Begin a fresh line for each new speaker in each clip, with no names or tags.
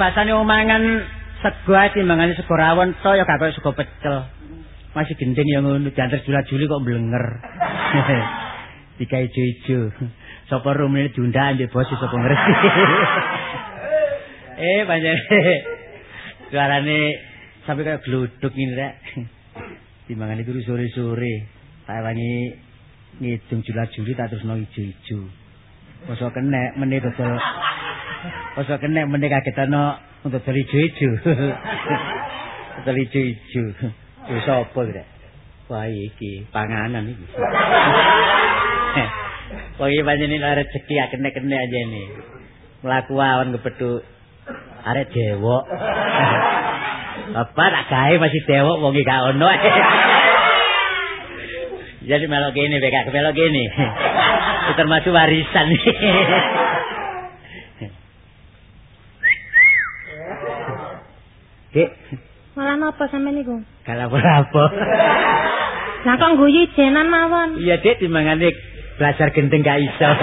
Paribasane omangan sego timbangane sego rawon to ya gak sego pecel. Masih gendeng ya ngono diantar jula-juli kok blenger. Tiga ijo-ijo. Sapa rumene diundang mbek bos sapa ngerti. eh panjen. Suarane sampai kayak gluduk ini rek. Timbangane turu sore-sore. Tak wangi ngidung jula-juli tak terus ijo-ijo. Bosok kena menit dodol Oso kena meneh kaget ana untuk dari ijo-ijo. Dari ijo-ijo. Wis apa rek? Wah iki panganan iki. Kok iki panjenengan arek rezeki akene-kene aja ini. Mlaku awan kepethuk arek dewok. Bapak tak gawe masih dewok wong iki gak ono. Jadi melok gini, bekak melok gini. Termasuk warisan. Dik,
Malah napa sampean niku?
gak apa-apa.
Lah kok guyu jenan mawon.
Iya, Dik, timbangane belajar gendeng gak iso.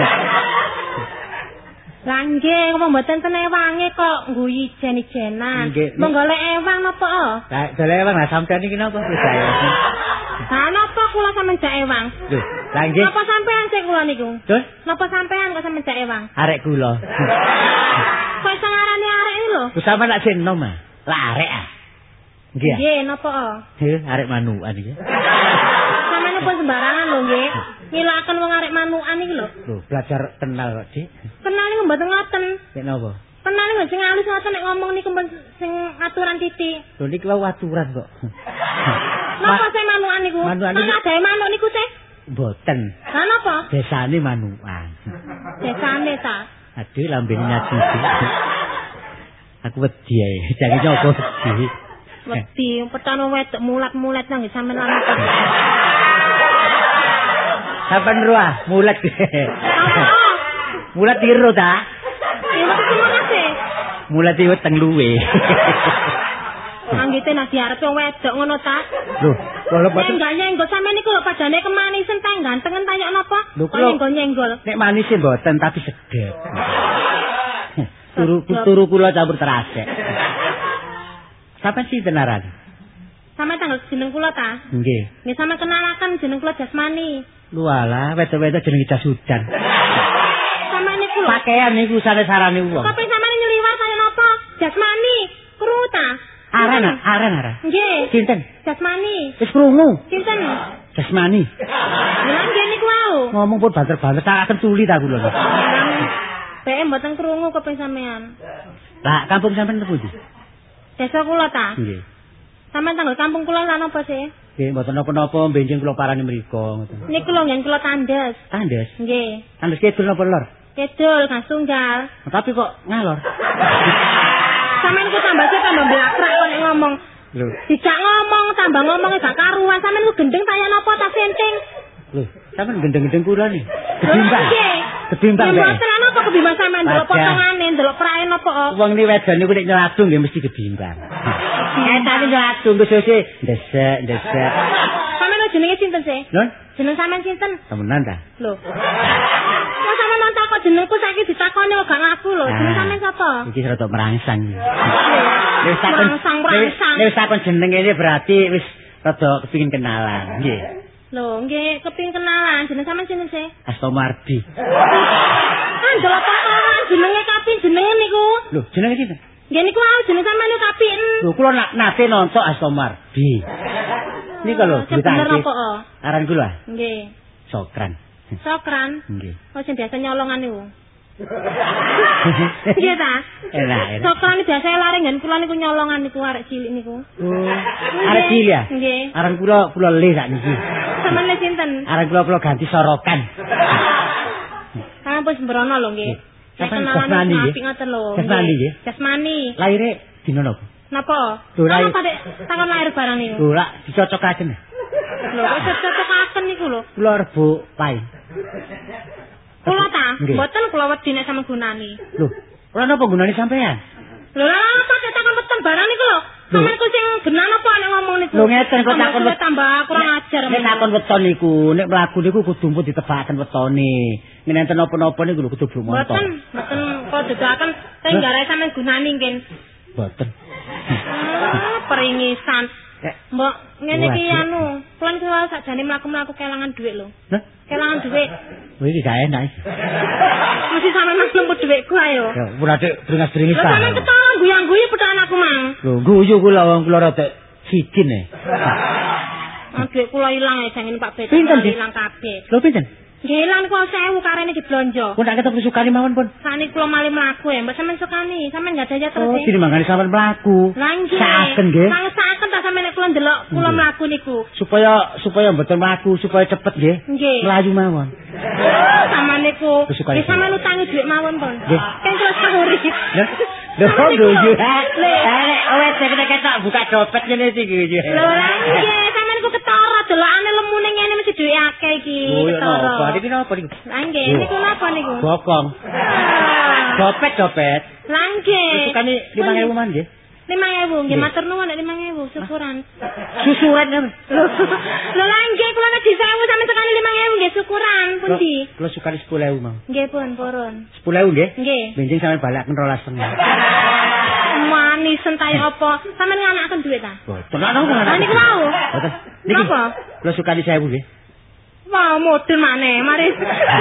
Lah nggih, kok mboten ten ewange kok guyu jen-jenan.
Nggih.
Mau golek ewang napa?
Lah, dole wong lah sampean iki napa wis saya.
Lah napa kula sampean jak ewang?
Lho, lah nggih.
Napa sampean sik kula niku?
Terus
Napa sampean kok sampean jak ewang?
arek kula.
Kok iso ngarani arek iki lho?
Ku sampean lak sing nom ah. Lah arek ah. Nggih. ah.
Nggih, napa?
Heh, arek manukan iki.
Sampeyan napa sembarangan lho nggih. Ngilaken wong arek manukan iki lho.
Lho, belajar kenal kok, Dik.
Kenal niku mboten ngoten.
Nek napa?
Kenal niku sing alus ngoten nek ngomong niku sing aturan titik.
Lho niki wae aturan kok.
Napa sing manukan niku?
Manukan niku-
Mana adae manuk niku sih?
Mboten.
Lah napa?
Desane manukan.
Desane ta.
Aduh lambene nyati. Aku wedi ae. Jange nyoba wedi.
Wedi petano wedok mulat-mulat nang sampean lan?
Sampeyan ruah, mulet.
Apa?
mulet tiru ta? Mulet iki weteng luwe.
Anggite nek diarep wedok ngono ta?
Lho, kula boten
Nyenggol nyenggol sampean niku lho padane kemanisen ta gantengen ta yo napa? Kok
kula-
nyenggol nyenggol.
nek manis e mboten tapi sedep. Turu turu kula campur terasek. Sampai sinten aran?
Sama tanggal jeneng kula ta?
Nggih.
Nggih sama kenalaken jeneng kula Jasmani.
Lualah, wedok-wedok jeneng jas hujan.
Sama niku lho.
Pakaian niku sane-sarane wong.
Kok sampean nyeliwar kaya napa? Jasmani. Kru ta?
Aran, aran, aran.
Nggih.
Sinten?
Jasmani.
Wis krungu.
Sinten?
Jasmani.
Lah nggih niku wau.
Ngomong pun banter-banter tak akan tuli ta kula.
PM mboten krungu kepeng sampean.
Lah, kampung sampean tepu ndi?
Desa kula ta?
Nggih.
Sampean tanggal kampung kula lan apa sih?
Nggih, mboten napa-napa benjing kula parani mriku ngoten.
Niku lho ngen kula tandes.
Tandes.
Nggih.
Tandes kidul napa lor?
Kedul gas tunggal.
Nah, Tapi kok ngalor?
Sampeyan ku tambah sih tambah blakrak kok nek ngomong.
Lho,
Dijak ngomong tambah ngomongnya gak karuan. Sampeyan ku gendeng kaya napa ta senting?
Lho, sampean gendeng-gendeng kula nih.
Lho,
Kebimbang. Kebimbang
Ya mboten apa kebimbang sampeyan delok
Wadah.
potongane, delok prae napa kok.
Wong ni wedon niku nek nyeladung nggih mesti kebimbang. Eh, tapi nyeladung khususnya ndesek, ndesek.
Sampeyan jenenge sinten sih?
Lho,
Jeneng sampeyan sinten?
temenan ta?
Lho. Kok sampeyan nang takon jenengku saiki ditakoni kok gak ngaku lho. Jeneng
Ah.
sampeyan sapa?
Iki rada merangsang. Wis takon. Wis takon jeneng ini berarti wis rada kepengin kenalan. Nggih.
Lho, nggih keping kenalan. Jeneng sampeyan sinten sih?
Astomardi.
Ah, delok potongan jenenge kapi jenenge niku.
Lho, jenenge sinten?
Nggih niku wae jeneng sampeyan niku kapi.
Lho, kula nak nate nonton Astomardi. Niki lho,
bener
ditangkis.
apa kok?
Aran kula
Nggih.
Sokran.
Sokran.
Nggih.
Oh sing biasa nyolongan niku. Nggih ta?
Enak, enak.
Sokran iki biasa lari nggen kula niku nyolongan niku arek cilik niku.
Oh, arek cilik ya?
Nggih.
Aran kula kula le sak niki.
Sampeyan le sinten?
Aran kula kula ganti sorokan.
Kampus Mbrono lho nggih.
Sampeyan Jasmani,
wis
nggih?
apik ngoten lho.
Jasmani,
nggih. Jasmani.
Laire dina napa?
Napa?
Lahir-
Napa Dek? Takon lahir barang niku.
Lak dicocokaken.
Lho, kok cocok-cocokaken niku lho.
Kula rebo pai.
Kula ta?
Nggih.
Mboten kula wedi nek sampeyan gunani.
Lho, kula napa gunane sampean?
Lho, apa cek takon peteng barang niku lho. Sampeyan ku sing genan apa nek ngomong niku?
Lho ngeten kok takon
suwe tambah kurang ajar.
Nek takon weton niku, nek mlaku niku kudu pun ditebaken wetone. Nek enten napa-napa niku lho kudu blok montor.
Mboten, mboten kok dedaken sing gare sampeyan gunani ngen.
Mboten.
Ah, peringisan. Mbok ngene iki anu, kula niku wae sakjane mlaku-mlaku kelangan dhuwit lho.
Nah,
Kelangan dhuwit.
Iki gak enak.
Mesti sampeyan mas lemput dhuwitku ayo.
Ya, beringas-beringis
Lho sampeyan
ta.
ketara guyang-guyu petan aku mang.
Lho, guyu kula wong kula rada sidin e.
Dhuwit kula ilang ya jangan Pak Bet.
Pinten, Dik?
ilang kabeh.
Lho pinten?
Nggih ilang niku 1000 karene diblonjo.
Pun tak ketemu sukani mawon pun.
Sani kula malih mlaku ya, mbak sampeyan sukani, sampeyan enggak daya terus
Oh,
ya.
jadi mangane sampean mlaku.
Lah nggih.
Saken nggih.
Lah saken ta sampeyan nek kula ndelok kula mlaku niku.
Supaya supaya mboten mlaku, supaya cepet nggih.
Nggih.
Melayu mawon.
Sama niku. Wis sampeyan utangi dhuwit mawon, Pon.
Nggih.
Kan terus.
Lah, lho guyu ha.
Le.
Arek wes nek ketok buka dompet ngene iki guyu.
Lho lah nggih, delokane lemune ngene mesti dhuwit akeh iki.
Oh, ya
ketara.
napa? Iki napa niku?
Lah nggih, niku napa niku?
Bokong.
Ah.
Dompet dompet.
Lah nggih.
Sukani 5000 man nggih.
5.000 nggih matur nuwun nek 5.000 syukuran.
Susuran kan.
Lho lah nggih kula nek 1000 sampe sekali 5.000 nggih syukuran pundi?
Kula sukani 10.000 mau.
Nggih pun purun.
10.000 nggih.
Nggih.
Benjing sampean balaken 12
Manis entai apa? Sampeyan nganakaken duit ta?
Boten ana kok.
Ah, niku mau?
Boten. Niki.
Napa?
Kula sukani 1000 nggih.
Wah, modern maneh. Mari.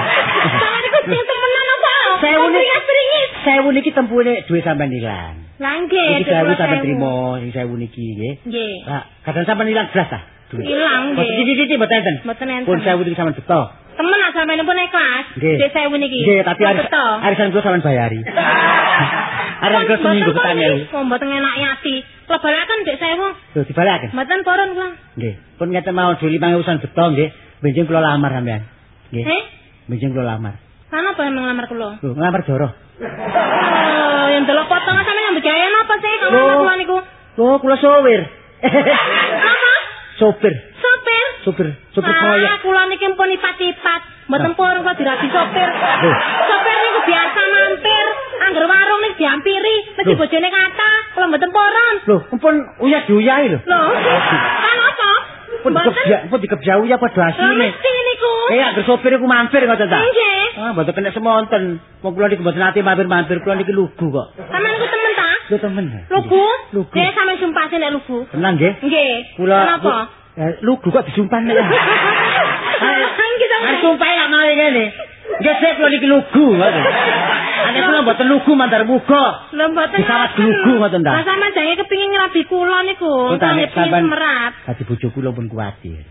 Sampeyan niku sing temenan apa?
Sewu niki-
Pringis pringis.
1000 niki tempune duit sampean ilang.
Lah nggih.
Iki 1000 sampean trimo sing 1000 niki nggih.
Nggih.
Lah, kadang sampean ilang belas ta?
Ilang nggih.
iki iki mboten enten.
Mboten enten.
Pun 1000 niki sampean beto.
Temen lah sampeyan pun ikhlas.
Nggih.
Dek sewu niki.
Nggih, tapi arisan kula sampean bayari. Arep kula seminggu
Mboten
petani.
pun, Oh, mboten enak ati. Kula balaken dek sewu.
Lho dibalaken.
Mboten purun kula.
Nggih. Pun ngeten mawon dulu 5000 beto nggih. Benjing kula lamar sampean. Nggih.
Eh?
Benjing kula lamar.
Sana apa yang ngelamar kula?
Lho, ngelamar Doro.
Oh, yang delok potongan sampe yang bergaya apa sih kalau ngelamar kula niku?
Oh, kula sopir.
Apa?
sopir,
Sopir?
sopir, sopir
Ah, kula niki pun ipat-ipat. Mboten
Nah.
purun kula diradi sopir. Sopir niku biasa mampir, angger warung niku diampiri, mesti bojone kata, kula mboten purun.
Loh, pun uyah diuyahi lho.
Loh, kan apa?
Pun dikebja, pun dikebja uyah padha
mesti niku.
Eh, angger sopir iku mampir ngoten ta?
Nggih.
Ah, mboten kena semonten. Wong kula niki mboten ate mampir-mampir, kula niki lugu kok.
Sama niku temen ta?
Lho temen.
Lugu?
Lugu.
Nggih, sampe sumpah sih nek lugu.
Tenang nggih.
Nggih.
Kula
Kenapa?
Eh, lugu kok disumpah nek. Ah, sumpah ya mau ngene. Nggih, sik kula niki lugu. Ane kula mboten lugu mandar muga.
Lho mboten.
Disawat
ngoten.
glugu ngoten ta?
Lah sampean jange kepengin ngrabi kula niku.
Nek
Kepengin
sampean
semerat.
dadi bojo kula pun kuwatir.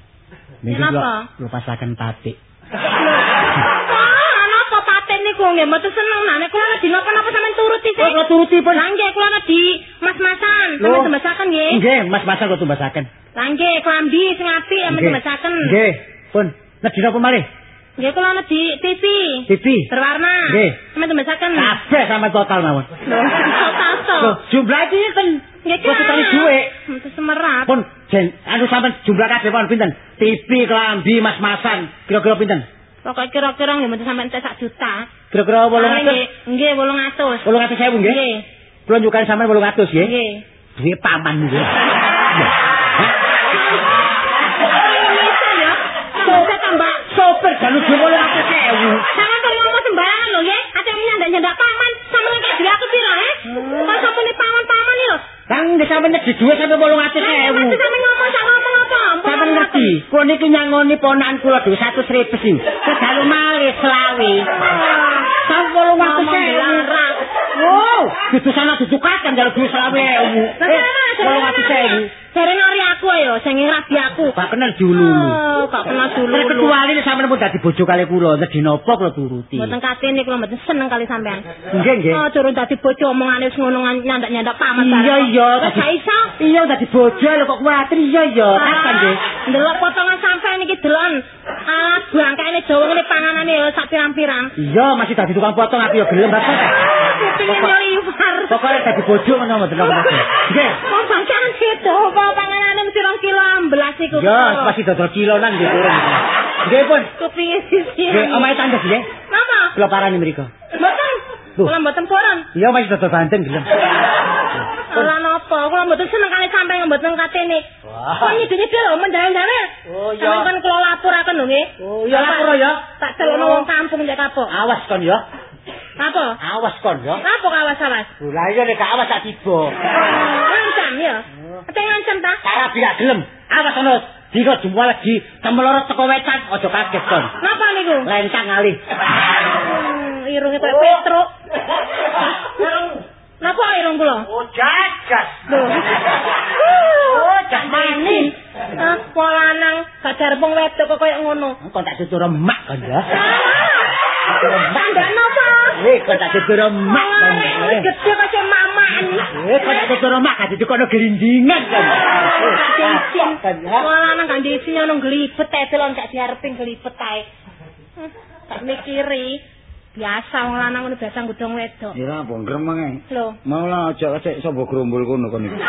Minggu
Kenapa?
kula kula pasaken patik.
Ah, napa paten niku nggih mboten seneng nah nek kula di napa-napa sampean turuti sih.
Oh, kula turuti pun.
Lah nggih kula di mas-masan,
Loh.
sampean tembasaken nggih.
Nggih, Mas Masan kula tumbasaken.
Lah nggih klambi sing apik
Nggih.
tembasaken.
Nggih, pun. Nedhi napa malih?
Nggih kula di TV.
TV.
Berwarna.
Nggih.
Sampean tembasaken.
Kabeh sama total mawon.
Tato.
Loh, jumlah iki kan
Nggih
Kok sekali dhuwit.
Mboten semerat.
pun jen anu sampean jumlah kabeh pun pinten? TV, klambi, mas-masan, kira-kira pinten?
Pokoke kira-kira nggih mboten sampean entek sak juta.
Kira-kira 800.
Nggih, nggih 800.
800.000 nggih?
Nggih.
Kula nyukani sampean 800 nggih.
Nggih.
Duwe paman nggih. 800.000.
Sama kok ngomong sembarangan lho ya. Ate nyandak nyandak paman sama kayak dhewe aku piro eh? Pas sampune paman-paman iki lho.
Kang nggih sampean nek dhuwit sampe 800.000.
Masih sampe ngomong sak ngomong apa?
Sampeyan ngerti, kula niki nyangoni ponakan kula dhewe 100 ribu sing. Kedalu malih selawe. Sampe 800.000. Wow, dudu sana dudu kacan jalur duwe selawe ewu. Eh, 800.000.
Jare nari aku ayo, sing ngrabi aku.
Pak kenal dulu.
Oh, gak kenal dulu.
Nek kecuali nek sampeyan pun dadi bojo kali kula, nedhi napa kula turuti.
Mboten katene kula mboten seneng kali sampean.
Nggih, nggih.
Oh, turun dadi bojo omongane wis ngono nyandak-nyandak paman.
Iya, iya.
Wis iso.
Iya dadi bojo lho kok kuwatir iya iya. Kapan nggih?
Ndelok potongan sampean iki delon. Alah, bangkane Jawa ngene panganane ya sak pirang-pirang.
Iya, masih dadi tukang potong aku ya gelem banget.
Kupingin yo liwar.
Pokoknya dadi bojo ngono mboten apa-apa. Nggih.
Situ, apa panganane mesti rong kilo ambelas iku.
Ya, masih dodol kilonan nggih turun. Nggih pun.
Kupingin sisi.
Nggih, omahe tandes nggih.
Napa?
Kula parani mriko.
Mboten. Kula mboten purun.
Iya masih dodol banteng gelem.
Ora napa, kula mboten seneng kali sampean mboten katene.
Wah.
Kok nyedhi-nyedhi lho mendawe-dawe.
Oh, iya.
Sampeyan kula lapuraken lho nggih.
Oh, iya, lapor ya.
Tak celokno wong kampung nek kapok.
Awas kon ya.
Apa?
Awas kon ya.
Apa kawas-awas?
Lho lah iya nek awas tak tiba.
Ngancam ya. Ate ngancam ta?
Cara bila gelem. Awas ono. Dika jumlah lagi temlorot teko wetan aja kaget kon.
Napa niku?
Lentang alih.
Hmm, irunge koyo Petruk. Napa irung kula?
Oh jagas. Oh jamani.
Ah, wong lanang gadar pung wedok kok koyo ngono.
Kok tak tutur emak kon ya.
Napa?
Eh kok tak
kaya.
Eh tak gak dikono.
Cincin.
Kon ya.
Wong lanang gak diisi ono glibet ae delon gak diarepin glibet ae. Gak mikiri. Biasa wong lanang ngono biasa nggodhong wedok.
Ya apa gremeng ae.
Lho.
Mau lah aja sik sapa grombol kono kon iki.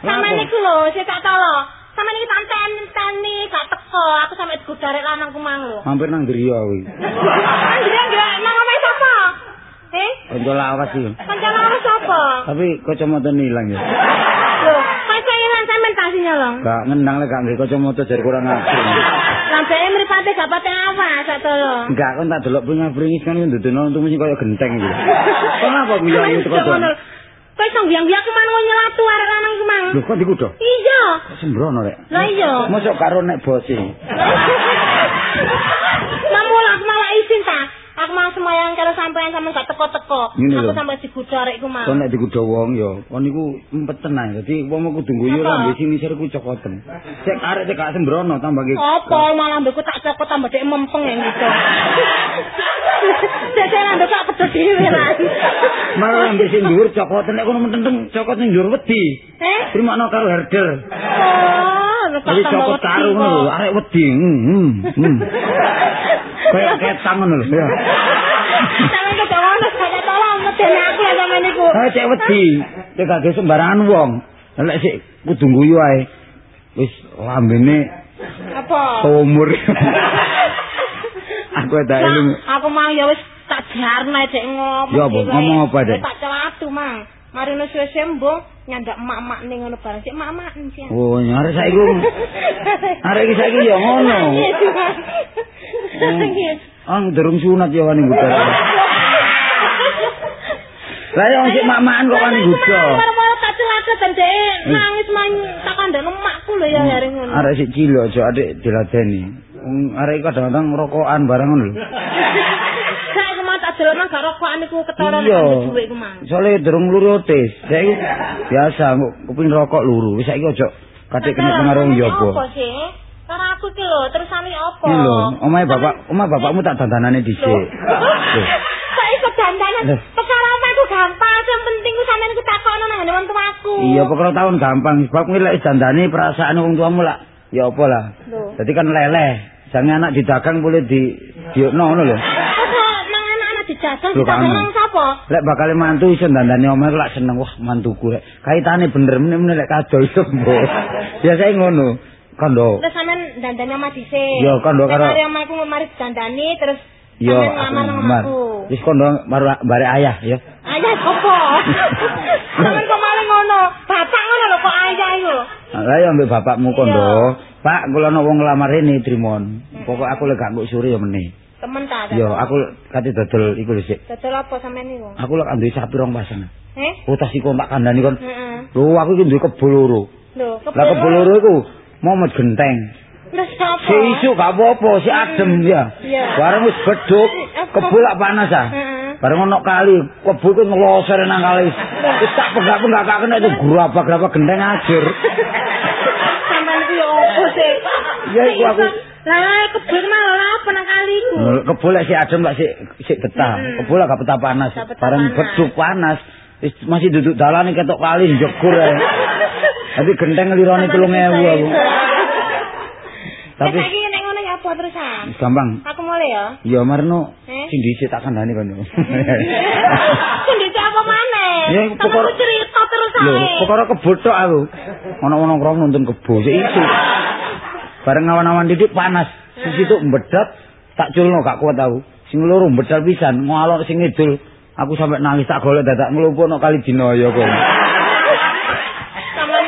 Sama
Kenapa?
niku lho, sik tak tolo. Sama niki tanten-teni gak teko. Aku sampe digodarek lanang kumang lho.
Hampir nang Griya kuwi.
Kan dia enggak nang omahe sapa? Eh?
Kanca lawas iki.
Kanca lawas sapa? Apa?
Tapi kacamata ilang ya.
Lho, kaca ilang sampean tak nyolong.
Gak ngenang lek gak nggae kacamata jar kurang.
Lah dhek mripate gak pate awas sak tolong.
Enggak kon tak delok bringis kan ndudono untu mesti kaya genteng iki. Kenapa guyon itu kok?
Kowe iso biang-biang kemana mau nyelatu arek lanang kemang.
Lho kok dikudo?
Iya.
Sembrono rek.
Lah iya.
Mosok karo nek bosi.
Mamu lah aku malah izin ta. Aku mau semayang kalau sampean sampean gak teko-teko. Aku
lho.
sampai digudo arek iku mah.
Kon nek dikudo wong ya, kon niku empeten ae. Dadi wong kudu guyu
Apa?
lambe sini sir ku cokoten. Cek arek cek gak sembrono tambah ki.
Apa malah mbekku tak cokot tambah dek mempeng yang gitu. Dek lambe kok pedot dhewe lah.
Malah sing dhuwur cokoten nek kono menteng cokot ning dhuwur wedi.
Eh?
Terima karo herder.
Oh,
karo
kok.
ngono lho, arek wedi. Hmm, hmm, hmm. Kayak ketang ngono lho. Ya.
Sampeyan kok ngono, gak tolong ngedene aku ya sampeyan niku.
Ah cek wedi. Cek gak sembarangan wong. Lek sik kudu guyu ae. Wis lambene
Apa?
umur. Aku tak
Lah,
eling.
aku mau ya wis tak jarno dek ngomong.
Ya apa?
wae.
Ngomong apa, Dek?
Tak celatu, Mang. Mari nu suwe sembuh nyandak emak-emak ning ngono bareng sik emak-emak sih.
Oh, arek saiki arek iki saiki ya ngono.
Iya.
Ang durung sunat ya wani budal. Lah ya sik mak-makan kok wani budal.
Maro-maro tak celaka dan dek nangis man tak kandhane emakku lho ya hari ngono.
Arek sik cilik aja adik diladeni. Wong arek iki kadang-kadang rokokan barang ngono lho.
gak rokokan iku ketara nek
Iya.
duit iku mang.
Soale durung luru otis. Saiki biasa kepengin rokok luru. Wis saiki aja katik kena pengaruh yobo.
Apa sih? Karo aku ki lho, terusane apa?
Iki lho, omahe bapak, omah bapakmu tak dandanane dhisik. Lho.
Kok iso dandanan?
Loh.
Perkara omahku gampang, yang penting ku sampeyan ku takokno nang wong tuaku.
Iya, perkara tahun gampang. Sebab kuwi lek dandani perasaan wong tuamu lah. Ya apa lah. Dadi kan leleh. Jangan anak didagang boleh di diokno ngono lho.
Dijagal
kamu.
nang sapa?
Lek bakal mantu iso dandani omah lak seneng wah mantuku rek. Kaitane bener meneh lek kado iso mbok. Biasane ngono. Kondo.
Terus sampean dandani omah dhisik.
Iya, kondo karo-
Mari omahku mari dandani terus
Yo aku
ngamar.
Wis kondo baru bare ayah ya.
Ayah apa? Sampeyan kok malah ngono. Bapak ngono lho kok ayah iku.
Lah ya ambek bapakmu kondo.
Iya.
Pak, kula ana wong ngelamar rene Trimon. Pokok aku lek gak nguk sore ya meneh.
Temen ta?
Yo, aku kate dodol iku lho sik.
Dodol apa sampean niku?
Aku lek duwe sapi rong pasang.
Eh?
Oh, tas iku tak kandhani kon.
Heeh.
Lho, aku iki duwe kebo loro.
Lho,
Lah kebo loro iku momet genteng.
Lah sapa?
Si isu gak apa-apa, si adem ya. Bareng wis beduk, kebo lak panas ah. Bareng ono kali, kebo iku ngeloser nang kali. Wis tak pegak-pegak kena itu gerabak-gerabak genteng ajur.
Sampeyan iki yo opo sih?
Ya, iku aku-
Lah kebun malah apa nang kali iku?
Lho, Kebo lek si adem lak si si betah.
Mm-mm.
Kebo lak gak betah panas. Bareng
panas.
beduk panas. Wis masih duduk dalan ketok kali njegur ae. Tapi genteng lirone 3000 aku.
Tapi saiki nek ngono ya apa terusan?
gampang.
Aku mulai ya.
Ya marno
Eh?
sing dhisik tak kandhani kon.
Sendiri apa maneh?
Ya,
Sama
pokok-
aku cerita terus
Lho,
ae.
perkara kebo tok aku. Ono-ono krong nonton kebo sik isu. Bareng awan-awan didik panas. Sing situ mbedot tak culno gak kuat aku. Sing loro mbedal pisan, ngalor sing ngidul. Aku sampe nangis tak golek dadak nglumpuhno kali dinoyo kok.
Sampeyan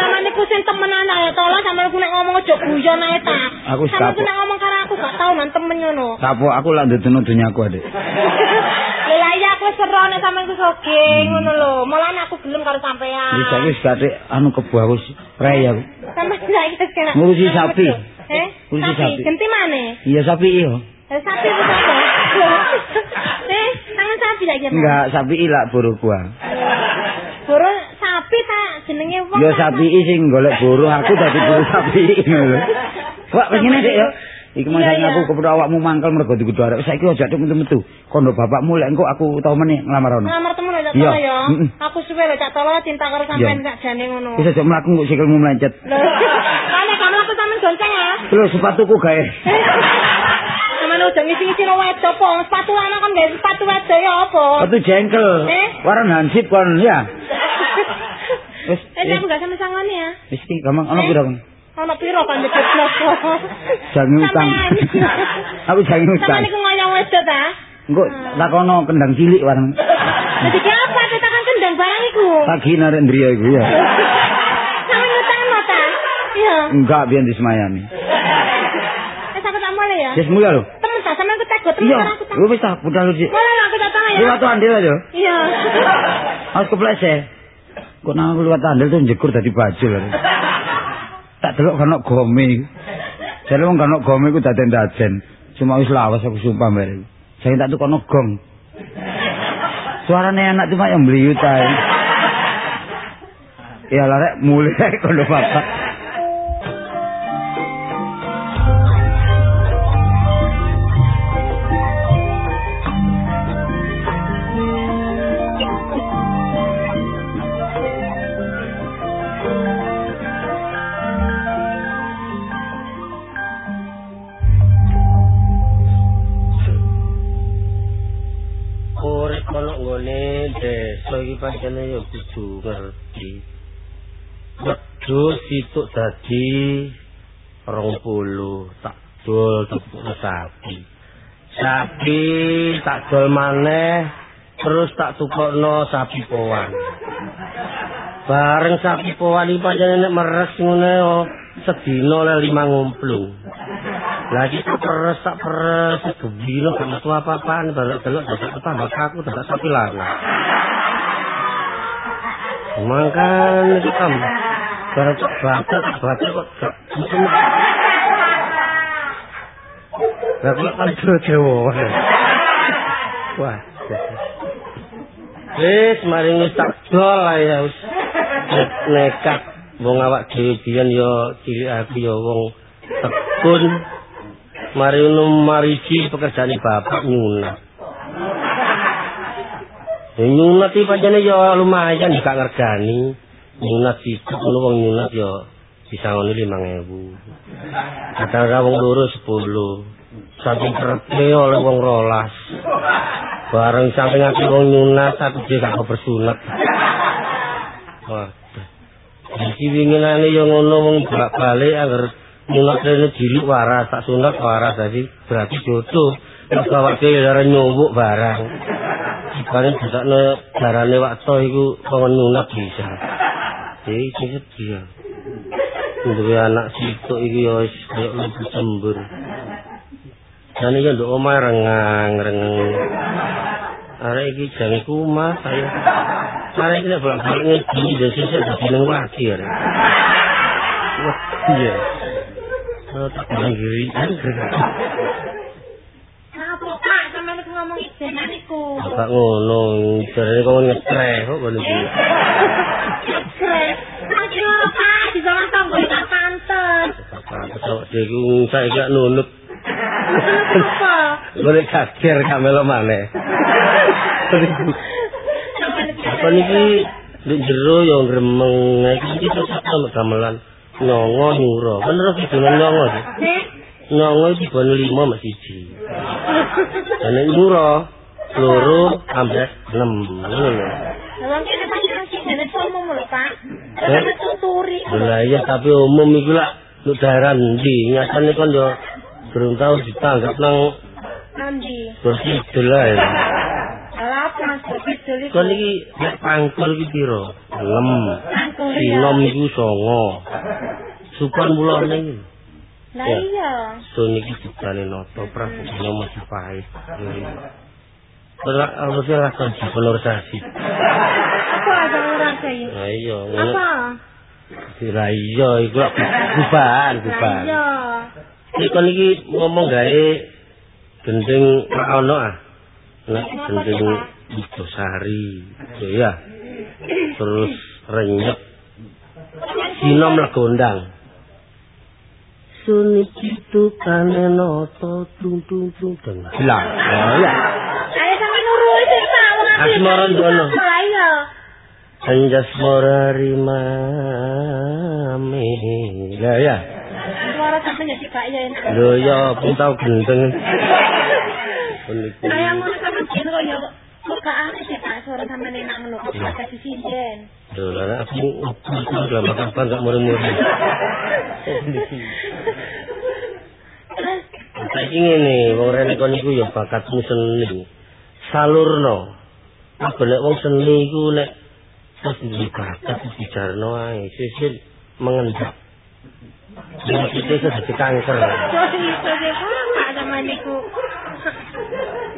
Sampeyan niku sing temenan ae tolong sampeyan nek ngomong aja guyon ae ta.
Aku
nek ngomong karo aku gak tau nang temen ngono.
Kapok aku lak ndudono donyaku Adik.
Lha lah iya aku seru nek sampeyan ku soge ngono lho. Mulane aku gelem karo sampeyan.
Wis saiki wis gatik anu kebo aku wis rey aku.
Sampeyan saiki wis kena.
Ngurusi sapi.
Eh?
Ngurusi sapi.
Genti maneh?
Iya sapi iya.
Eh, sapi itu apa? eh, tangan sapi lagi
Enggak, sapi ilak buru gua.
Boro sapi tak jenenge wong.
Ya sapi sing golek buru aku dadi buru sapi ngono lho. Wak ngene Dik ya. Iki masane
iya.
aku kepethuk awakmu mangkel mergo dikudu arek. Saiki aja tok metu-metu. Kondo bapakmu lek engko aku tau meneh nglamar ono.
Temu lho Cak
Iya.
Tolo ya.
Mm-mm.
Aku suwe lho Cak Tolo cinta karo sampean sak jane ngono.
Wis aja mlaku kok sikilmu melencet.
Lho, kane kamu aku sampean gonceng ya.
Lho sepatuku gawe.
Sampeyan udah ngisi-ngisi no wedo po, sepatu lanang kan gawe sepatu wedo ya apa?
Sepatu jengkel.
Eh?
Waran hansip kon ya. Wis.
Eh, aku gak sampe sangoni ya.
Wis iki gampang ono
Eh?
pira kon?
Ono piro kan digoblok.
Jangan utang. Aku jangan utang.
Sampeyan iku ngoyo wedo ta?
Engko takono kendang cilik wareng.
Jadi ki apa tekan kendang barang iku?
Pagi narek ndriya iku ya.
Sampe nyutano ta? Iya.
Enggak biyen disemayani.
Eh sakit tak mulai ya?
Wis mulai lho.
Temen ta sampe aku tegot temen
Iya.
aku tak.
Lu wis tak budal lu sih.
Mulai aku datang ya.
Liwat andil aja.
Iya.
Harus kepleset. Kok nang aku liwat andil tuh njekur dadi bajul. Tak delok kan gome. Jare wong kan gome iku daden-daden. Cuma wis lawas aku sumpah mbak. Saya tak tukono gong. Suarane enak cuma yang beli ae. Ya larek mulai kono bapak.
Desa iki pancene ya kudu ngerti. Wedhus situk dadi 20 tak dol tepuk sapi. Sapi tak dol maneh terus tak tukokno sapi powan. Bareng sapi powan iki pancene nek meres ngene oh, sedina le lima ngumplung. Lagi tak peres tak peres gebilo gak apa-apaan balik delok dadak tambah kaku dadak sapi lanang. Tambah barang tak batet batet kok Lagi kan dewa. Wah. Wis maring wis tak dol ya nekat wong awak dhewe biyen ya cilik aku ya wong tekun mari marisi pekerjaan bapak nyunat. Nyunat iki pancene ya lumayan gak ngergani. Nyunat sitok ngono wong nyunat ya bisa ngono 5000. Kadang wong loro 10. Saking kerepe oleh wong rolas. Bareng samping ati wong nyunat satu dia gak bersunat. Wah. Iki winginane ya ngono wong bolak-balik agar nyunat rene cilik waras tak sunat waras dadi berarti jodoh terus awake ya nyuwuk barang bareng disakne darane waktu iku pengen nyunat bisa iki sing sedih duwe anak situk iki ya wis kaya mlebu sembur dan iki nduk omahe rengang rengang arek iki jange kumah saya. Arek iki nek bolak-balik ngedi dadi sesuk dadi nang wati ya Wah, iya. Tak ngiri.
Apa Pak sampeyan iku ngomong
Bapak ngono, jarene kok ngestreh kok ngono iki.
Stres. Aku ora di zaman tanggo tak pantes.
Bapak kok dhewe saiki gak nunut.
Apa?
Golek gak melo maneh. Apa niki ndek jero yo gremeng iki terus sama gamelan nyongo nyuro. Bener iki dengan nyongo sih.
Nek
Nyongo iki bon 5 mek siji. Ane nyuro loro ambek 6 ngono lho.
Pancen sing dene somo lho, Pak.
Eh? Lah iya tapi umum iku lak nuk daerah ndi nyatane kon yo durung tau ditanggap nang
Nandi.
Berkidul ae.
Lah apa Mas Bidul iku?
Kon iki nek pangkur iki piro? 6.
Angkul ya.
Sinom iku 9. Supan mulane iki.
Lah
Ya.
iya.
Sun iki jebane noto prabunya masih pahit. Ora harus lakukan polarisasi.
Apa aja ora sih?
Nah iya.
Apa?
Lah iya iku gubahan,
Lah
gubahan.
iya.
Iki kon iki ngomong gawe gending ora ono ah. Nek gending Widosari. Ya ya. Terus renyek sinom legondang. Sunit itu kane noto tung tung tung deng. Lah, ya.
Ayo sampe nurut sik Pak, wong apik.
Asmaran dono.
Lah iya.
Anjas morari mame. Lah ya.
Suara sampe nyek Pak ya enak.
Lho ya pun tau gendeng. Pun iku.
Kayak ngono sampe jen kok ya kok gak asik sih Pak suara sampe enak ngono kok
Iya.
kasih sinden.
Lho lah aku aku udah makan apa enggak murni-murni.
Terus
Saiki ngene, wong rene kon iku ya bakatmu seni. Salurno. Golek wong seni iku nek terus dibakat dijarno ae sisir mengendap. Jadi itu sudah kanker.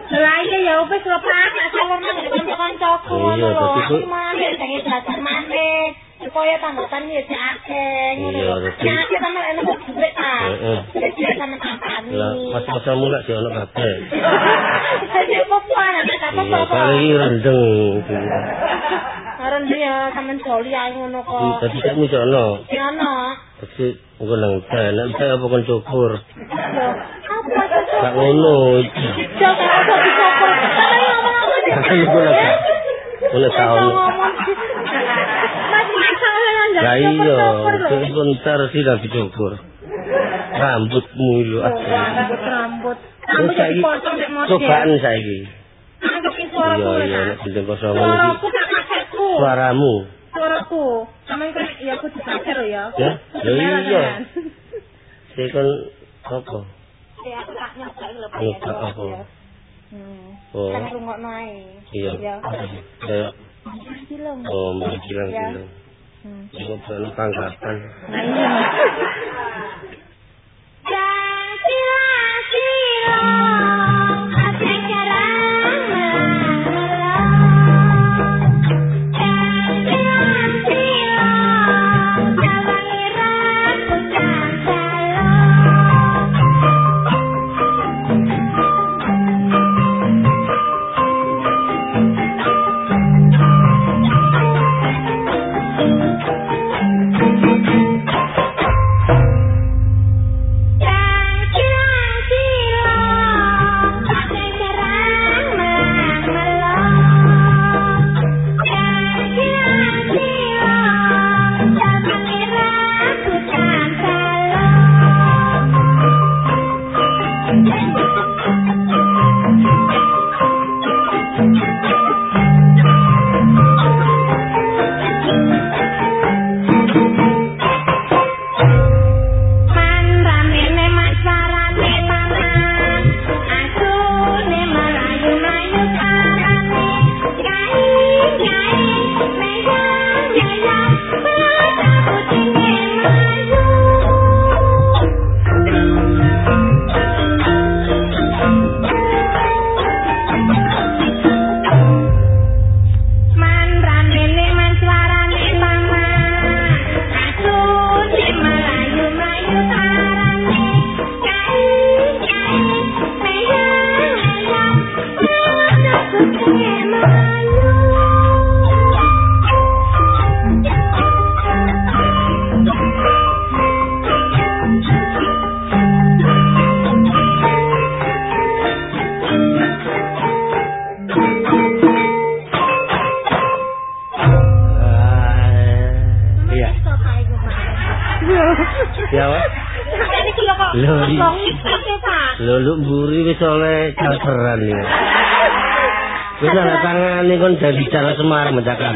Lah iya ya wis lho Pak, asal kanca-kancaku
Iya,
ngono lho.
tapi ku-
Aku maneh pengen belajar maneh. Supaya tanggapan ya si akeh ngono
Iya,
lho.
tapi-
Ya akeh sama enak kok duit Pak.
Heeh.
Jadi sama.
Lah masa-masa mulai di ono kabeh.
Nek
Iya,
apa-apa.
kali iki rendeng.
Dia sampean joli ae ngono kok.
Dadi sak misono.
Ya ono.
Dadi engko nang teh, nek teh apa kon cukur.
Apa itu?
Gak ngono iki.
Jangan apa dicokol. Sampeyan ngomong apa sih?
Kan tahu.
ngomong sih. Mas masalah
Lah iya,
cokol-cokol lho.
iki kon ntar sih lagi cukur. Rambutmu lho.
Rambut rambut. Rambut jadi
saiki
potong nek model.
cobaan saiki. Iya iya nek bintang kosongan iki
Suaraku tak kasetku.
suaramu.
Suaraku. Sampeyan kan ya aku lho ya.
Ya, lho
Merah,
iya.
kan?
Kon apa?
Ya aku tak lho Pak.
Nyobak
ya.
apa?
Hmm.
Oh.
Kan rungokno ae.
Iya.
Ya.
Kayak
Film.
oh mbak bilang-bilang.
Hmm.
Ben pangkapan.
Nah iya.
Iya. Lho. Lho lu mburi wis oleh calperan ya. Wis ana tangane kon dadi cara Semarang mencakam.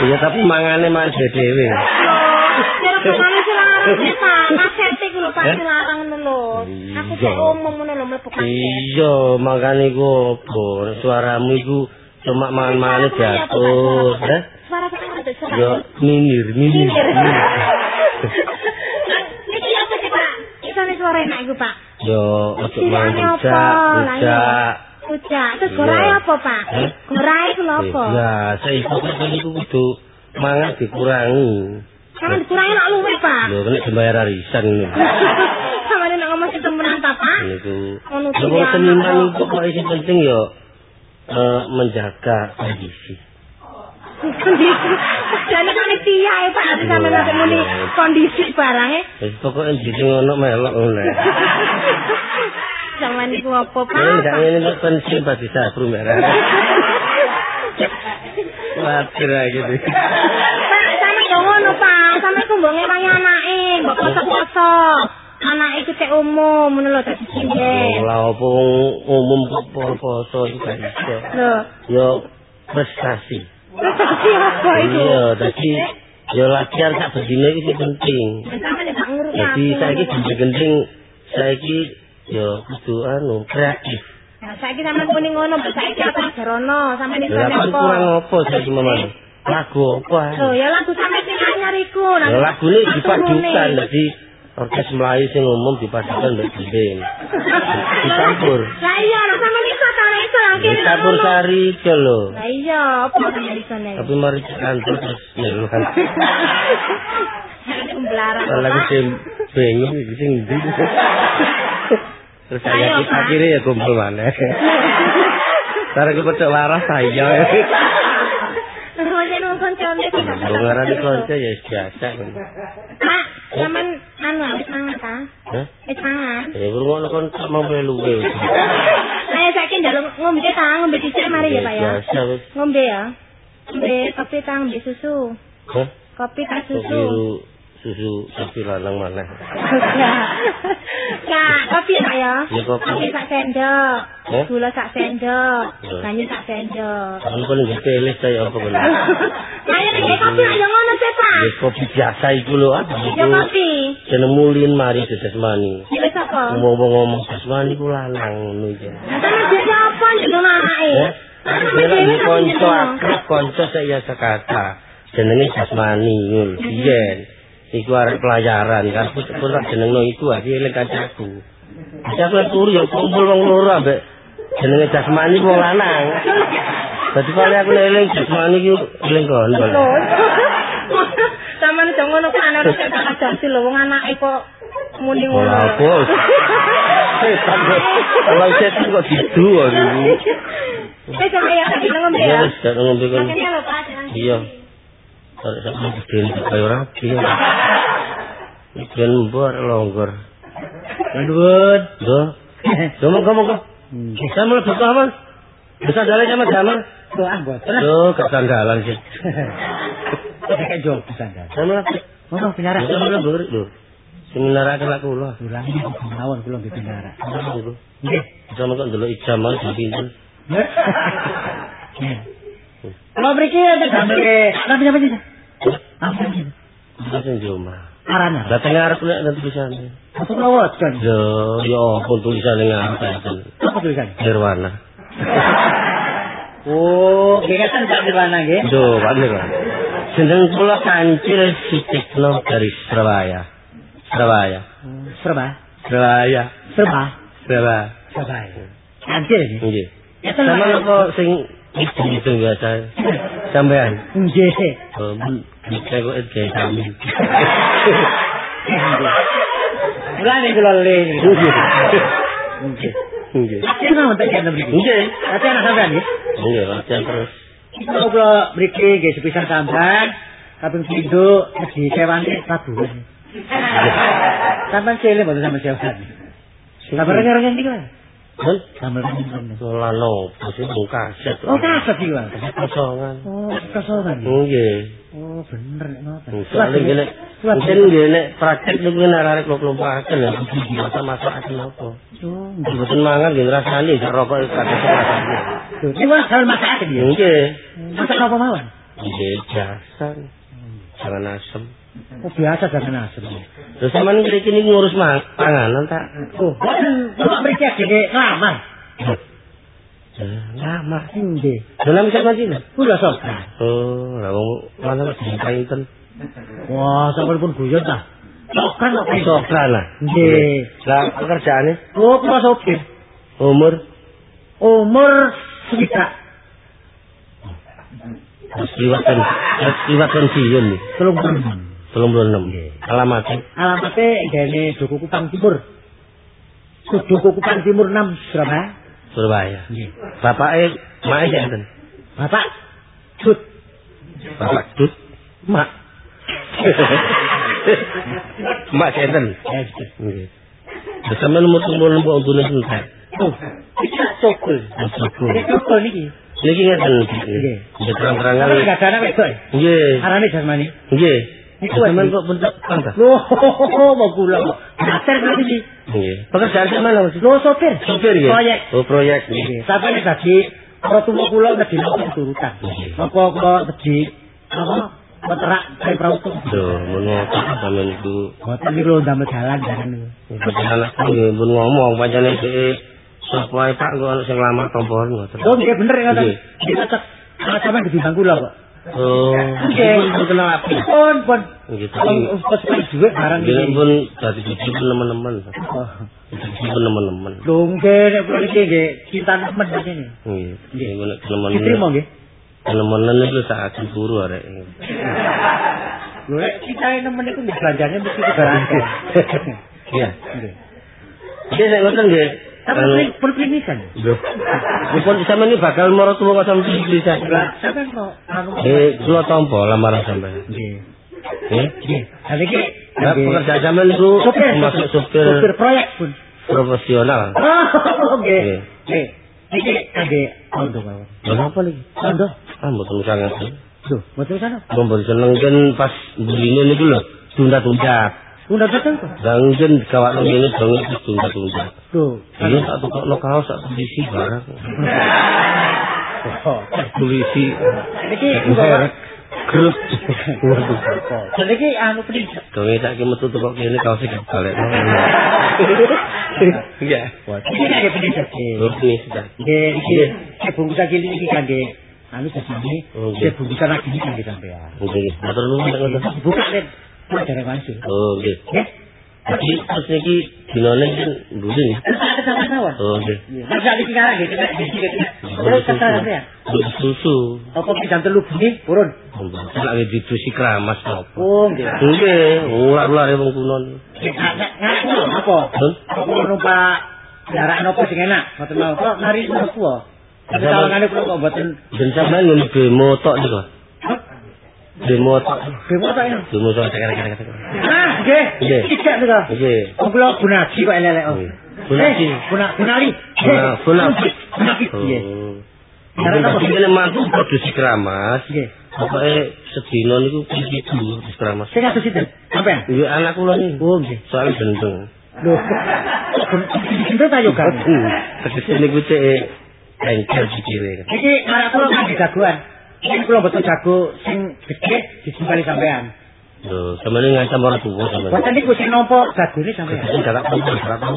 Iya tapi mangane mah dhewe.
Aku cek umum ngono lho mlebu.
Iya, makane iku apa? Suaramu iku cuma mangan-mangane jatuh, eh?
Suara saya ada suara.
Yo minir, minir.
Minir.
minir.
Iki apa sih, Pak? Itu iku, Pak.
Yo untuk
apa?
rujak, rujak.
Terus
Iya.
gorai apa, Pak? Gorai itu lho apa?
Ya, saya pokoknya iku kudu mangan dikurangi.
Jangan dikurangi nak luwe, Pak.
Lho kena dibayar arisan ini.
Sama nak ngomong sistem menanta, Pak.
Niku.
Ngono kuwi
seniman itu kok sing penting yo eh, menjaga kondisi.
Jadi panitia ya, Pak. Nanti sampai nanti muni kondisi barang ya.
Wis pokoke jadi ngono melok ngono.
Sama ini apa, Pak?
Ini ngene kok pensiun pasti sabru merah. Khawatir aja gitu.
Pak, sama yo ngono, Pak. Sama iku mbok ngewangi anake, mbok poso-poso. Anak iku cek umum, ngono lho dadi sindek.
Lah opo wong umum kok poso iku gak iso.
Lho,
Yo prestasi.
Apa itu?
Iya, dadi yo latihan sak iki sing penting.
Sama nek gak ngurus
Jadi
aku.
saiki penting saiki yo kudu anu kreatif.
Lah saiki sampean muni ngono, mbok saiki apa jarono, sampean iso
Lah kan
apa?
kurang apa saiki mamane? Lagu apa?
Loh, ya lagu sampean sing anyar iku.
Ya lagune
Aturune.
dipadukan dadi orkes Melayu sing umum dipadukan mbek gending. Dicampur.
Lah iya, iso ta ora iso lah kene.
Dicampur sari ke lho.
Lah iya, apa sampean iso nek?
Tapi mari kantor terus nyeluhan.
Kemblaran.
Lagu sing pengen iki sing ndi. Terus saya
Pak.
akhirnya ya kumpul mana. Karena waras saya.
Ngono nonton contek.
Bungaran di konco ya biasa.
Pak, sampean anu wis mangan ta?
Hah?
Wis mangan.
Ya kurang kon mau melu.
Ayo saiki njaluk ngombe ta, ngombe dhisik mari ya, Pak ya. Ngombe ya. Ngombe kopi ta, ngombe susu.
Hah?
Kopi ta
Kok
susu.
Susu sapi lanang mana?
Kak, kopi ya, Pak ya.
Ya, kopi.
Kopi sak sendok.
Hah?
Gula sak sendok.
Ya.
Banyu sak sendok.
Kan nggih teles saya apa bener.
Ayo nek kopi ayo ngono sih, Pak.
Ya kopi biasa iku lho ah.
Ya kopi.
Jeneng mulin mari.
Ya wis apa?
Ngomong-ngomong desmani ku lanang ngono iki.
Sama dia apa anake?
Eh? Konco akrab konco saya sekata. Jenenge jasmani ngono. Biyen iku arek pelajaran kan pun tak jenengno iku iki eling kancaku. Aku turu ya kumpul wong loro ambek jenenge jasmani wong lanang. Dadi kali aku eling jasmani iku eling kono.
Sama nih jangan ngono kan harus kayak kakak jasi loh, wong anake kok muni ngono.
Setan kok. Kalau setan kok gitu.
Eh sama ya kita ngombe
Iya,
ya.
wis dak ngombe kon.
Lho jangan
Iya.
Gitu.
Kalau sak mungkin kaya ora piye. Iki mbor longgor.
Nuwun.
Do. Do monggo monggo. Sama lebih apa? Bisa jalan sama sama.
Tuh ah mboten.
Do kesandalan sih.
Kayak jauh pesanda.
Sama lebih.
Ngono pinara.
Sama lebih lho. Seminar akan aku lho.
Ulang iki mawon kula nggih pinara.
Monggo.
Nggih.
Sama kok ndelok ijaman pinten.
Kalau mriki ada gambar ke tapi apa sih? Apa sih?
Sing joma.
Arana.
Dateng arep nek nanti tulisane.
Apa kan?
Yo, yo pun tulisane ngarep.
Apa tulisan?
Nirwana.
Oh, kan Pak Nirwana nggih.
Do, Pak Nirwana. Jeneng kula Kancil Sutikno dari Surabaya. Surabaya.
Serba.
Surabaya.
Serba.
Surabaya.
Serba. Anjir iki.
Nggih. Sama apa sing hitung biasa. Sampean.
Nggih.
Oh, bisa kok itu kami.
Mulane kula le.
Nggih.
Nggih. Latihan mawon tak jane mriki.
Nggih.
Latihan sampean nggih.
Nggih, latihan terus.
Kalau kula mriki nggih sepisan sampean kaping pindho di sewane tabuhan. Sampean cilik mboten sampean sewan. Sabar rengen-rengen iki lah.
Kan
Sabar rengen-rengen.
solano pasti buka.
Oh, kaset iki lah.
kosongan.
Oh, kosongan.
Nggih.
Oh, bener nek ngoten.
Soalnya gini, mungkin gini praktek itu gini arek kelompok-kelompokan ya, masa-masa akan apa.
Oh,
Mboten mangan gini rasanya, gak rokok itu kata rasanya.
Tuh, ini wah hal masakan ya.
Nggih,
Masak apa mawon?
nggih biasa. Jangan asem.
Oh, biasa jangan asem.
Terus sama ini kini ngurus panganan tak?
Oh, boten kok mriki dhewe ngamar.
Lama.
Nggih.
Dalam bisa lah.
Kula sokan.
Oh, lah wong mana masih pinten.
Wah, sampun guyon ta. Sokan kok iso.
Sokran lah.
Nggih.
Lah pekerjaannya
Oh, kula sopir.
umur
Umur sekitar
harus liwatan harus liwatan siun nih.
telung puluh.
Belum belum enam. Alamatnya.
Alamatnya gene Duku Kupang Timur. Duku Kupang Timur 6 Surabaya.
Surabaya.
Nggih.
Bapaknya mak sinten?
Bapak Sud.
Bapak Dut. Mak. mak sinten?
Eh, Sud.
Nggih. Nomor untune sinten?
Oh, iki cokul.
Aku.
Iki cokul niki.
Niki ngeten.
Nggih.
Terang-terangan.
Wedok. ya?
Nggih.
Arane jasmani.
Nggih.
Iku
Sampeyan
wae.
kok bentuk pangkat?
Loh, mau kula kok. Mater nanti iki.
Nggih. Pekerjaan sampeyan apa sih?
Lo sopir.
Sopir ya?
Proyek.
Oh, proyek.
Nggih. Sampai nek dadi ora tuwa kula dadi nopo turutan.
Nggih.
Apa kula dadi apa? Peterak kayak perahu tuh.
Duh, menapa sampeyan iku
Boten iki lho ndamel jalan jalan niku.
Pancen anak nggih pun ngomong pancen iki Sapa ae Pak kok ana sing lamar tompon ngoten.
Oh, nggih bener ya ngoten.
Nggih.
Nggih cocok. Ana sampean ketimbang kula kok.
Oh,
Nggih.
pun kenal api.
Pun pun.
Nggih,
Kalau
tapi
pas pas duit barang
Dia
iki.
pun dadi cucu teman-teman.
Oh.
Cucu teman-teman.
Lho nggih nek kula iki nggih cinta nemen sini.
Nggih, nggih nek teman.
Diterima nggih.
Temenan itu saat buru arek.
Lho nek cinta nemen iku belanjane mesti kebarangke.
Iya.
Nggih.
Nggih nek ngoten nggih.
Tapi pun primisan.
Lho. Dipun sampe ini bakal moro tuwa kok sampe.
Lah, sampean kok anu
Eh, kula tampa lamaran sampe.
nggih.
Nggih.
Nggih. Jadi iki
pekerjaan sampean niku masuk supir
sopir proyek pun.
profesional.
Oh, nggih. Iki nggih kondo mawon.
Lha napa niki?
Kondo.
Ah, mboten sangat.
Lho, mboten sana.
Mbok seneng kan pas buline niku lho, tunda-tunda.
Unda datang kok.
Dan mungkin kawat ngene banget terus tunda-tunda.
Lho,
Ini tak tukokno kaos tak polisi barang.
Oh,
Polisi.
Iki
Merek. Grup.
Jadi iki anu prinsip.
Dong saiki metu tukok kene kaos iki balik. Iya.
Iki nggih prinsip.
Oke, sudah.
Nggih, iki iki bungkusan kene iki kangge anu sesine.
Oh,
Iki
nggih.
bungkusan lagi iki kangge sampean.
Oke, matur nuwun nek ngoten.
Buka nek pelajaran wansul.
Oh, nggih.
Nggih.
Jadi kan mburi.
Ada kawan-kawan.
Oh, nggih.
Masa iki sekarang gitu kan. Terus
susu.
Apa kita telu bunyi purun.
Lak nggih didusi keramas apa.
Oh, nggih.
Nggih, ular-ular wong kuno.
Ngaku apa?
Hah?
Apa numpak kendaraan apa sing enak? Mboten mau. Kok mari mlebu. Tapi tawangane kula kok mboten
Dan sampean ngene demo tok niku. Demo tok.
demo ta ya.
Demo tok kira-kira.
Ah, nggih.
Nggih.
Tidak niku.
Nggih.
Oh, kula gunaji kok elek kok.
Nggih. Gunaji?
Eh, Guna gunali.
Guna- gunaji.
Gunaji. Iya.
Oh.
Karena apa?
Karena mantu produksi keramas.
Nggih.
Pokoke sedina niku pitu produksi keramas.
Sing atus sinten? Sampean.
Nggih anak kula nih.
Oh, nggih.
Soal gendeng.
Lho. Sinten ta yo kan?
Tegese niku cek engkel pikire.
Iki anak kula kan jagoan. Iki kula mboten jago sing gede disimpali sampean.
Lho, sampeyan ngancam ora tuwa sampeyan.
Boten niku sing nampa jagone sampean.
Tak paham, gak paham.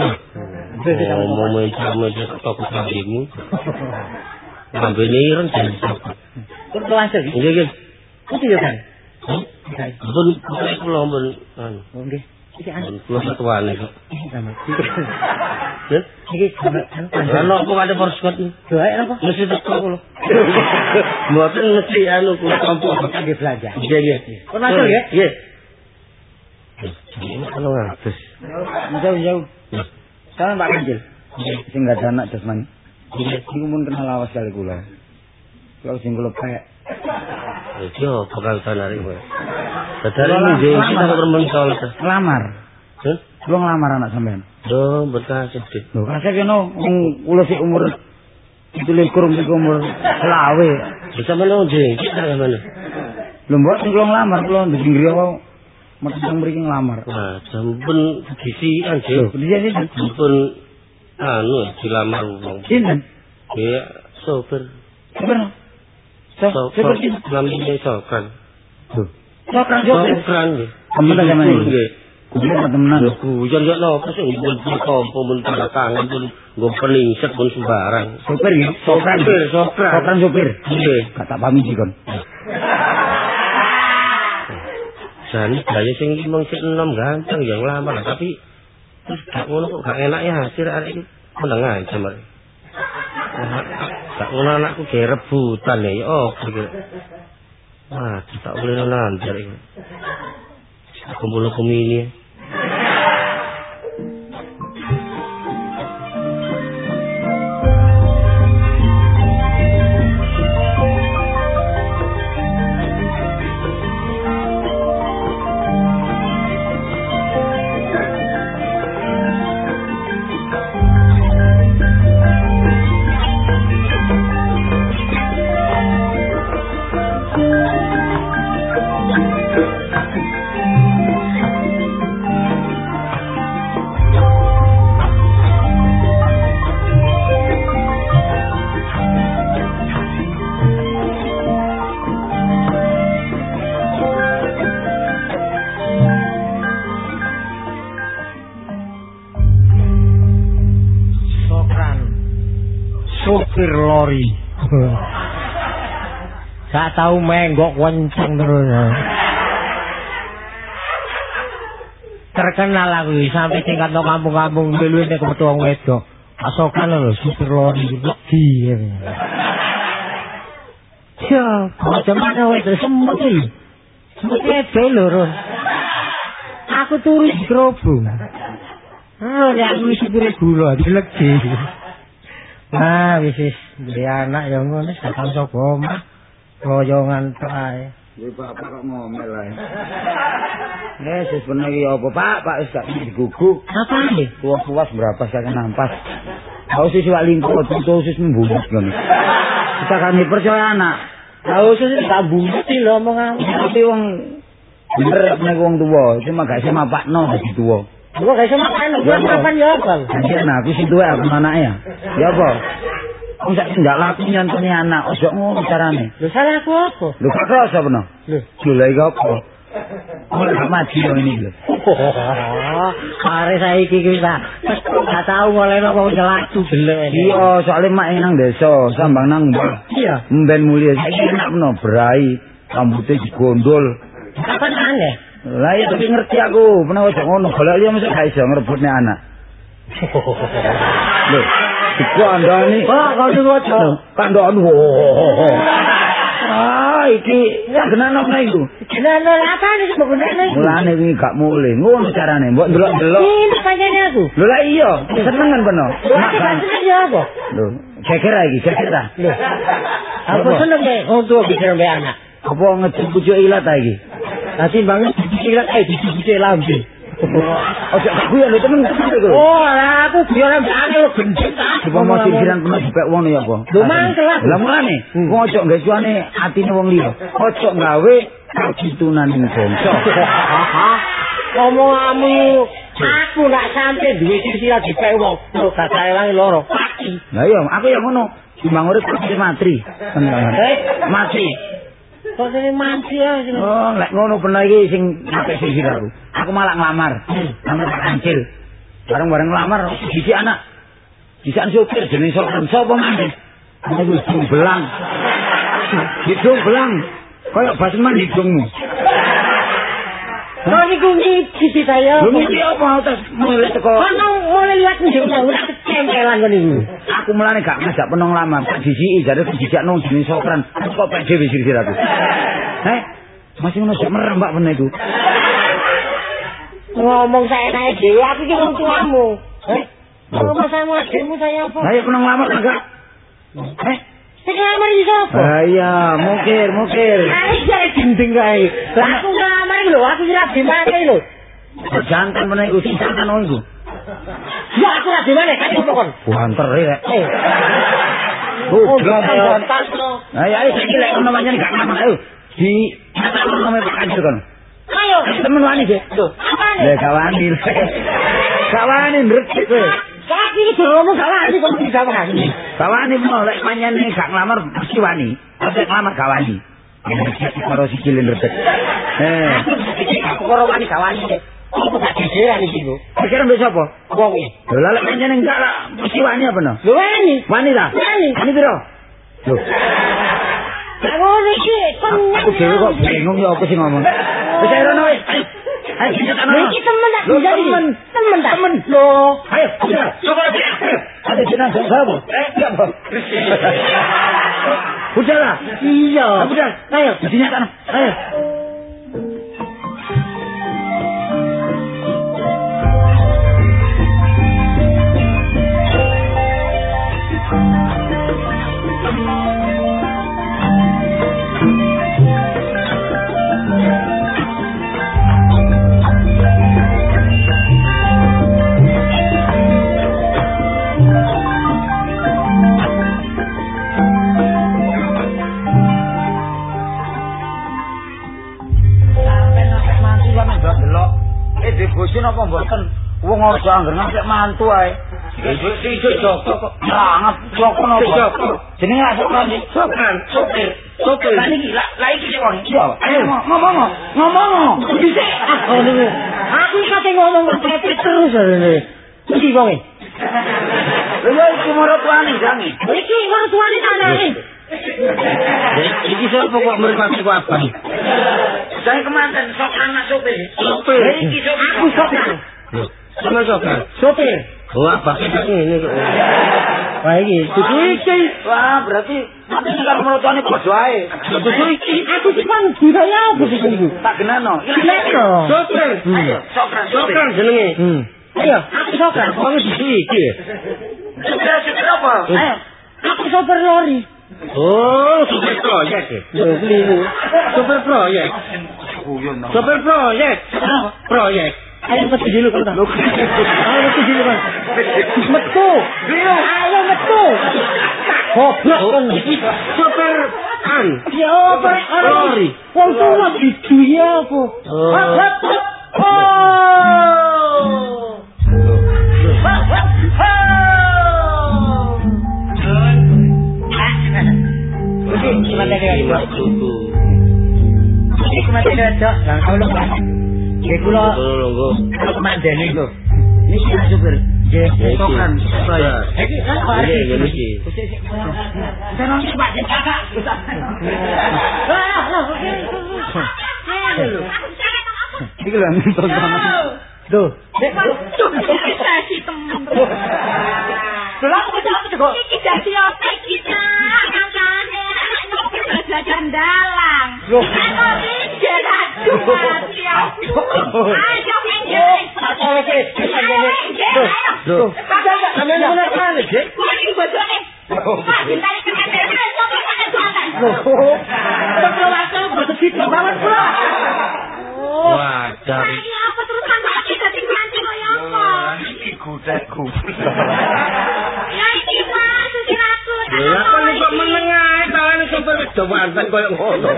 Tegese
Oh,
sampean.
mau main sama dia kok kambingmu. Kambingnya ireng jadi sapa.
Pun kelas iki.
Nggih, nggih.
Kudu yo kan.
Hah?
Nggih.
Pun pokoke kula pun anu.
Oh nggih. Iki anu.
pun Kula ketuane kok.
Sama.
Nggih.
Iki panjang.
kok ada porskot iki?
Doae apa?
Mesti teko kula. Mboten mesti anu kula kampung.
Kangge belanja.
Nggih, nggih.
Pun masuk ya?
Nggih. Kalau ngatus.
Jauh jauh. Salam Pak Kanjil. Sing gak ada anak jasmani.
Nggih.
Iku mun kenal awas kali kula. Kula sing kula pek.
Yo, bakal tarik kowe. Dadare nggih kita permen soal.
Ngelamar.
Hah?
Kula ngelamar anak sampean.
Do berkasih deh.
Lho kan saya kena wong kula sik umur itu likur mesti umur selawe.
Bisa mana jeng? Kita ke mana?
Lho mbok sing kula ngelamar kula ndek nggri apa meteng mriki ngelamar.
Nah, sampun gisi
Lho,
anjing.
dia ini
Sampun anu dilamar wong.
sinten?
Ya, sopir.
Sopir. So,
Sopir
sopir sinten?
namanya Sokran.
Lho. Sopir sopir.
Sokran nggih.
Temen ta zaman iki?
Nggih.
Kuwi temenan.
Lho guyon yo napa sih pun kompo pun tanda tangan pun nggo peningset pun sembarang.
Sopir nggih. Sopir.
Sopir, sopir.
Sopir sopir.
Nggih.
Kata pamit iki kon.
Jane gaya sing iki mung sik enom ganteng ya nglamar lah, tapi terus gak ngono kok gak enak ya hasil arek iki meneng aja mari. Gak ngono anakku ge rebutan ya, ya oh iki. Wah, tak boleh nanti iki. Kumpul kumini.
Tau menggok kenceng terus. Terkenal aku sampai tingkat no kampung-kampung dulu ini kebetulan wedok. Pasokan lho supir lori legi. Ya, macam mana wedok semut iki? Semut ebe lho. Aku turu di gerobong. Oh, ya aku supir gula di legi. Nah, wis wis dia anak ya ngono datang sapa omah. Royongan tok ae.
Ya bapak kok ngomel ae. Wes wis bener iki apa Pak? Pak wis gak diguguk.
Apa iki?
Puas-puas berapa saya nampas. Kau sih wak lingkup itu sis membubut kan. Kita kan percaya anak.
Kau sih tak bukti lho omong aku.
Tapi wong bener nek wong tuwa, cuma gak sama Pak No dadi tuwa.
Gua gak iso makan, gua kapan ya apa?
Jadi nah, aku sing tuwa aku anaknya. Ya apa? Wong sak ndak laku nyantuni anak, ojo ngono carane.
Lho salah aku apa?
Lho kok kerasa peno?
Lho.
Lha iki apa? Gak mati lho ini lho.
Are saiki iki ta. Gak tau ngolehno wong celatu gelek.
Iya, soalnya mak nang desa, sambang nang mbah.
Iya.
Mben mulia saiki enak peno berai, rambutnya digondol.
Kapan aneh?
Lah ya tapi ngerti aku, pernah ojo ngono, golek liya mesti gak iso ngrebutne anak. Lho, dikandani.
Oh, kau sing ojo.
Kandani. Ah, iki ya genano kene iku.
Kenapa apa nih sebab nih?
Mulane iki gak mulih. Ngono carane, mbok delok-delok.
Ini panjangnya aku.
Lho lah iya, senengan peno.
Maksudnya ya apa?
Lho, geger iki, geger ta.
Aku seneng deh, orang tua bicara sama anak.
Apa ngejek pucuk ilat ta iki?
Nanti bangun dikira eh dikira lambe.
Ojo gak guyon lho temen.
Oh, lah aku biar ambek lo gendeng ta.
Coba mau penuh dipek wong ya apa?
Lho, mangkel lah.
Mulane, wong ojo suane atine wong liya. Ojo gawe kacitunan ning bangsa.
Ngomongamu aku nak sampe duwe sisi lagi dipek wong. Lho gak saewangi loro.
Lah iya, aku ya ngono. Timbang urip pasti matri.
Kok sini mati ya sini.
Oh, lek ngono bener iki sing apik sisi aku. Aku malah nglamar. Ngamar Pak Kancil. Bareng-bareng nglamar sisi anak. Disan sopir jenenge sopir sapa mandi? Aku hidung belang. Hidung belang. Kayak basman hidungmu.
Kok niku ngiki sih saya.
Lho mesti apa terus mulai teko.
Kono mulai lihat nih udah udah kecengkelan kan ini.
Aku mulane gak ngajak penong lamar, tak disiki jare dijak nang jeneng sopran. Kok pek dhewe sir aku. Heh? Masih ngono sak merem Mbak ben iku.
Ngomong saya naik dewa, aku ki wong tuamu. Eh? Ngomong sama adikmu saya apa?
Ayo penong lamar enggak? Eh?
Sing ngamar iki sapa?
Ah iya, mukir, mukir.
Aku jare gendeng kae. Aku ngamar iki lho, aku kira di mana lho.
Jantan meneh iku sing jantan ono iku.
Ya aku ra di mana kan apa kon?
Banter rek.
Eh.
Oh,
jantan.
Ayo ayo saiki lek ono pancen gak ngamar ayo. Di nang Pak Kancil kan.
Ayo,
Temen wani sih.
Lho, apa nih?
Lek kawani. Kawani ndrek kowe.
Iki ngomong salah iki kok bisa wani.
Kawani mau lek panjen gak ngelamar mesti wani. Lek ngelamar gak wani. Karo sikile ndrek. Eh,
Aku karo wani kawani. Apa gak dijeran iki lho?
pikiran mbek sapa?
Wong iki.
Lho lah lek panjen enggak lah mesti wani apa no?
Lho wani.
Wani ta?
Wani.
Wani piro? Lho,
Lah ngono iki kon
aku dhewe kok bingung ya apa sih ngomong. Wis ayo rono wis. Ayo. Ayo kita kan.
Iki temen tak
Lho,
bisa iki.
temen.
Temen tak?
Temen.
Lho.
Ayo, ayo. Coba aja. Ada jenang sapa? Eh, siapa? Udah lah.
Iya.
Udah.
Ayo.
Mestinya kan. Ayo. Sampai Bojo napa mboten? Wong aja angger ngantek mantu ae. Iku Joko kok sangat Joko napa? Jenenge asok kan Sopran, sopir, sopir. Lah iki lah iki wong. Ayo ngomong ngomong. Dhisik.
Oh, lho. Aku kate ngomong kok terus terus. Iki wong iki.
Lha iki maratuane jange.
Iki mertuane tanane.
Iki sapa kok mripate kok apa?
Jange kemanten sok anak sopir.
Sopir.
Iki sopir.
Aku sopir.
Sama sopir.
Sopir.
Oh, apa ini kok.
Wah iki dudu iki.
Wah, berarti nanti karo maratuane padha ae.
Dudu iki.
Aku cuma budaya apa sih iki?
Tak genano.
Sopir.
Ayo, sokran
Sopir
sopir.
jenenge.
Hmm.
Ayo, aku sopir.
Wong dudu iki.
Sopir sopir apa?
Ayo, aku sopir lori.
Oh, sopir proyek.
Lho kliru.
Sopir proyek.
Guyon no.
Sopir proyek. Proyek.
Ayo metu dulu kan. Ayo metu dulu kan. Metu. Ayo metu. Goblok kan.
Sopir an.
Ya apa?
Lori.
Wong tuwa diduwe apa?
Oh.
Hap, hap, hap. Oh.
Kaya
mas dudu.
Iki kemate kaya cok. Lah kula Pak. Nggih kula
Lungguh.
kula kemandeni lho. Ini sing supir. Nggih,
Iki.
sokran.
Proyek.
Iki kan Pak.
Iki ngene iki.
Jangan Pak Cek Kakak. Iki lho nonton Duh,
Sesi temen.
Lha aku kok kok
Iki dadi apa kita? Angkane belajar dalang.
Loh.
Aku pikir aduh mati aku. Ayo pinggir.
Loh, loh.
Sampe bener kan, Dik? Iki bojone. Pak, dintari kemana? Coba pakai jualan.
Loh. Kok waktu boten dibawan kula.
Wadah.
Ini apa terusan lagi dadi nganti kaya apa?
Iki gudekku.
Ya iki Pak, susun aku.
Lha kok nek kok sopir wis do wanten koyo ngono.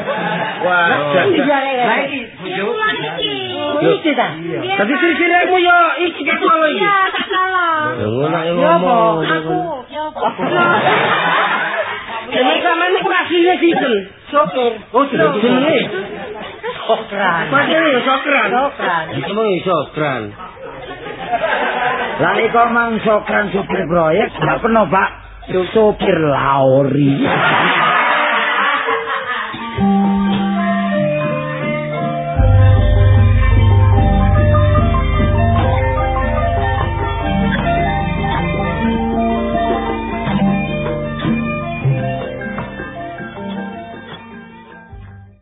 Wadah.
Lah iki
ta.
Dadi silsilahmu yo iki kok ngono iki.
Ya, tak salah.
Ya ngono
apa?
ngomong.
Aku, ya apa?
Jeneng sampeyan iku asline sinten?
Sopir.
Oh, jenenge.
Sokran.
Padahal ya sokran.
Sokran.
Iki mung sokran.
Lah nek kok mang sokran supir proyek, gak peno, Pak. Supir laori.